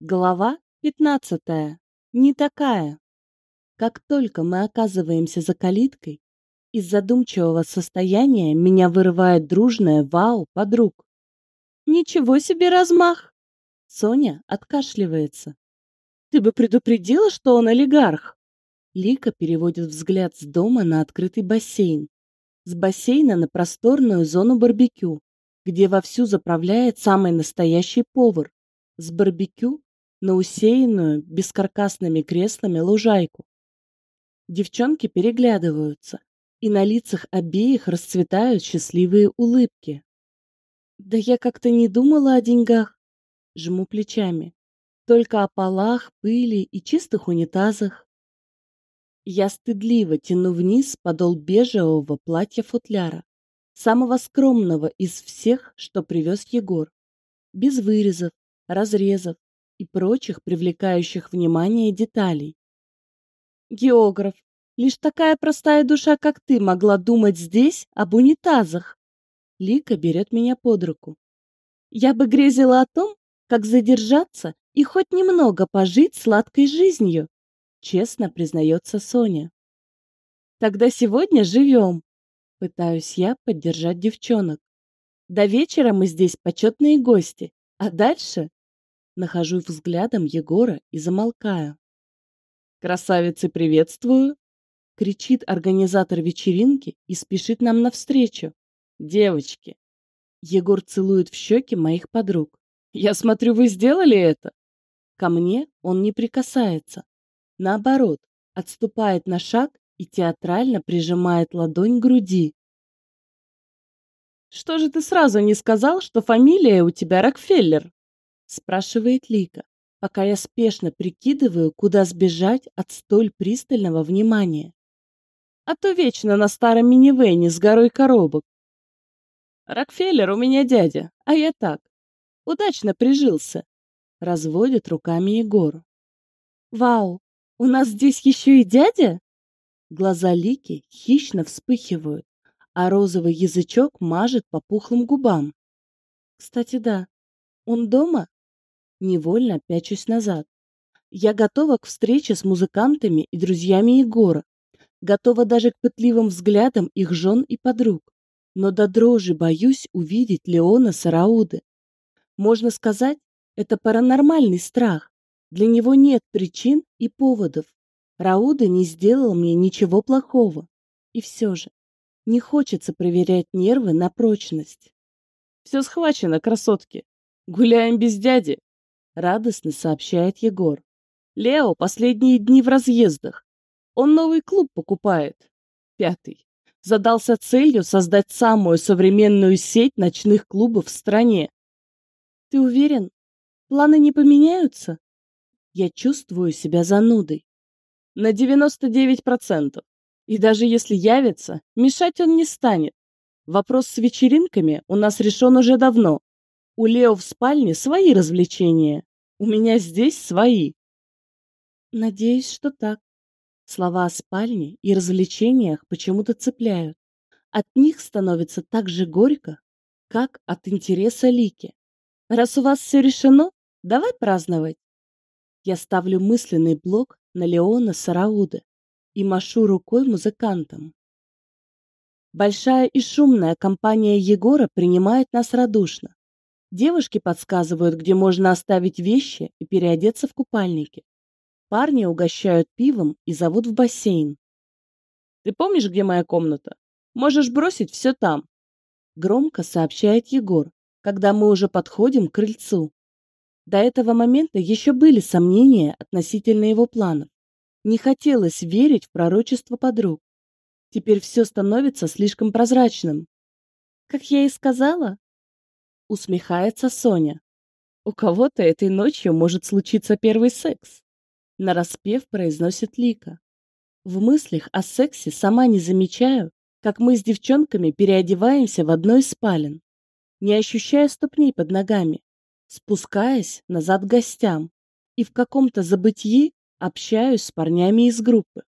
Глава 15. Не такая. Как только мы оказываемся за калиткой, из задумчивого состояния меня вырывает дружное вау подруг. Ничего себе размах! Соня откашливается. Ты бы предупредила, что он олигарх? Лика переводит взгляд с дома на открытый бассейн. С бассейна на просторную зону барбекю, где вовсю заправляет самый настоящий повар. С барбекю на усеянную бескаркасными креслами лужайку. Девчонки переглядываются, и на лицах обеих расцветают счастливые улыбки. Да я как-то не думала о деньгах. Жму плечами. Только о полах, пыли и чистых унитазах. Я стыдливо тяну вниз подол бежевого платья-футляра, самого скромного из всех, что привез Егор. Без вырезов, разрезов, и прочих привлекающих внимание деталей. Географ, лишь такая простая душа, как ты, могла думать здесь об унитазах. Лика берет меня под руку. Я бы грезила о том, как задержаться и хоть немного пожить сладкой жизнью, честно признается Соня. Тогда сегодня живем. Пытаюсь я поддержать девчонок. До вечера мы здесь почетные гости, а дальше Нахожу взглядом Егора и замолкаю. «Красавицы, приветствую!» — кричит организатор вечеринки и спешит нам навстречу. «Девочки!» Егор целует в щеки моих подруг. «Я смотрю, вы сделали это!» Ко мне он не прикасается. Наоборот, отступает на шаг и театрально прижимает ладонь к груди. «Что же ты сразу не сказал, что фамилия у тебя Рокфеллер?» спрашивает Лика, пока я спешно прикидываю, куда сбежать от столь пристального внимания. А то вечно на старом минивэне с горой коробок. Рокфеллер у меня дядя, а я так. Удачно прижился. Разводит руками Егор. Вау, у нас здесь еще и дядя? Глаза Лики хищно вспыхивают, а розовый язычок мажет по пухлым губам. Кстати, да, он дома? Невольно пячусь назад. Я готова к встрече с музыкантами и друзьями Егора. Готова даже к пытливым взглядам их жен и подруг. Но до дрожи боюсь увидеть Леона Сарауды. Можно сказать, это паранормальный страх. Для него нет причин и поводов. Рауда не сделал мне ничего плохого. И все же, не хочется проверять нервы на прочность. Все схвачено, красотки. Гуляем без дяди радостно сообщает Егор. Лео последние дни в разъездах. Он новый клуб покупает. Пятый. Задался целью создать самую современную сеть ночных клубов в стране. Ты уверен? Планы не поменяются? Я чувствую себя занудой. На 99%. И даже если явится, мешать он не станет. Вопрос с вечеринками у нас решен уже давно. У Лео в спальне свои развлечения. У меня здесь свои. Надеюсь, что так. Слова о спальне и развлечениях почему-то цепляют. От них становится так же горько, как от интереса Лики. Раз у вас все решено, давай праздновать. Я ставлю мысленный блок на Леона Сарауды и машу рукой музыкантам. Большая и шумная компания Егора принимает нас радушно. Девушки подсказывают, где можно оставить вещи и переодеться в купальники. Парни угощают пивом и зовут в бассейн. «Ты помнишь, где моя комната? Можешь бросить все там», — громко сообщает Егор, когда мы уже подходим к крыльцу. До этого момента еще были сомнения относительно его планов. Не хотелось верить в пророчество подруг. Теперь все становится слишком прозрачным. Как я и сказала, Усмехается Соня. У кого-то этой ночью может случиться первый секс. Нараспев произносит Лика. В мыслях о сексе сама не замечаю, как мы с девчонками переодеваемся в одной из спален, не ощущая ступней под ногами, спускаясь назад к гостям и в каком-то забытии общаюсь с парнями из группы.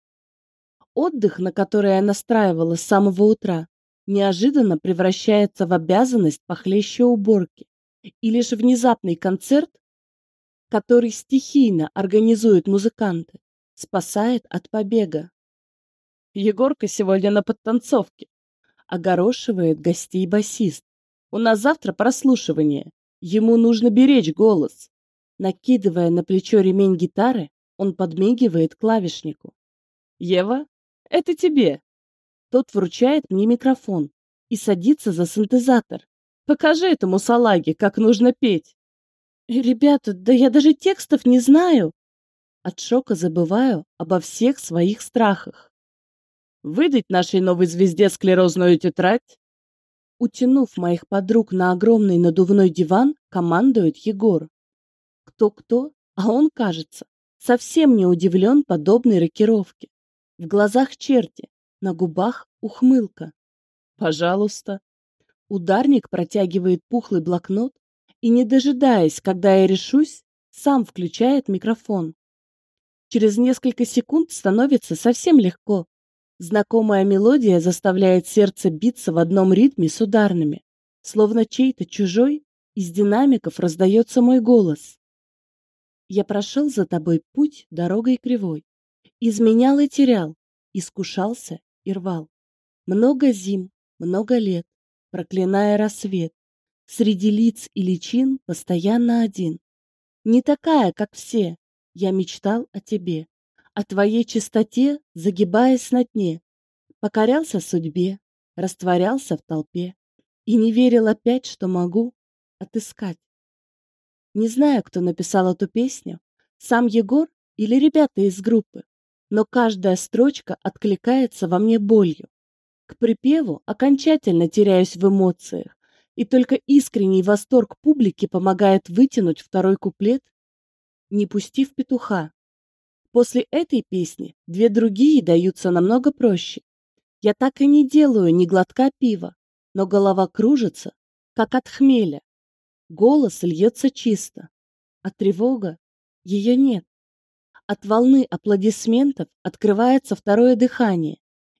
Отдых, на который я настраивала с самого утра, неожиданно превращается в обязанность похлеще уборки. И лишь внезапный концерт который стихийно организуют музыканты, спасает от побега. Егорка сегодня на подтанцовке. Огорошивает гостей басист. У нас завтра прослушивание. Ему нужно беречь голос. Накидывая на плечо ремень гитары, он подмигивает клавишнику. «Ева, это тебе!» Тот вручает мне микрофон и садится за синтезатор. «Покажи этому салаге, как нужно петь!» «Ребята, да я даже текстов не знаю!» От шока забываю обо всех своих страхах. «Выдать нашей новой звезде склерозную тетрадь?» Утянув моих подруг на огромный надувной диван, командует Егор. Кто-кто, а он, кажется, совсем не удивлен подобной рокировке. В глазах черти, на губах ухмылка. Пожалуйста. Ударник протягивает пухлый блокнот и, не дожидаясь, когда я решусь, сам включает микрофон. Через несколько секунд становится совсем легко. Знакомая мелодия заставляет сердце биться в одном ритме с ударными. Словно чей-то чужой, из динамиков раздается мой голос. Я прошел за тобой путь дорогой кривой, изменял и терял, искушался и рвал. Много зим, много лет, проклиная рассвет, среди лиц и личин постоянно один. Не такая, как все, я мечтал о тебе, о твоей чистоте, загибаясь на дне, покорялся судьбе, растворялся в толпе и не верил опять, что могу отыскать не знаю, кто написал эту песню, сам Егор или ребята из группы, но каждая строчка откликается во мне болью. К припеву окончательно теряюсь в эмоциях, и только искренний восторг публики помогает вытянуть второй куплет, не пустив петуха. После этой песни две другие даются намного проще. Я так и не делаю ни глотка пива, но голова кружится, как от хмеля, Голос льется чисто, а тревога ее нет. От волны аплодисментов открывается второе дыхание,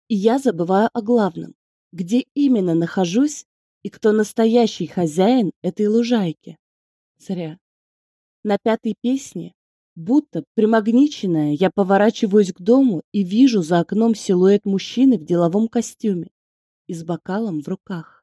и я забываю о главном, где именно нахожусь и кто настоящий хозяин этой лужайки. Зря. На пятой песне, будто примагниченная, я поворачиваюсь к дому и вижу за окном силуэт мужчины в деловом костюме и с бокалом в руках.